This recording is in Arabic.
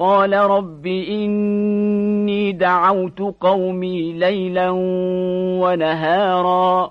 قال رب إني دعوت قومي ليلا ونهارا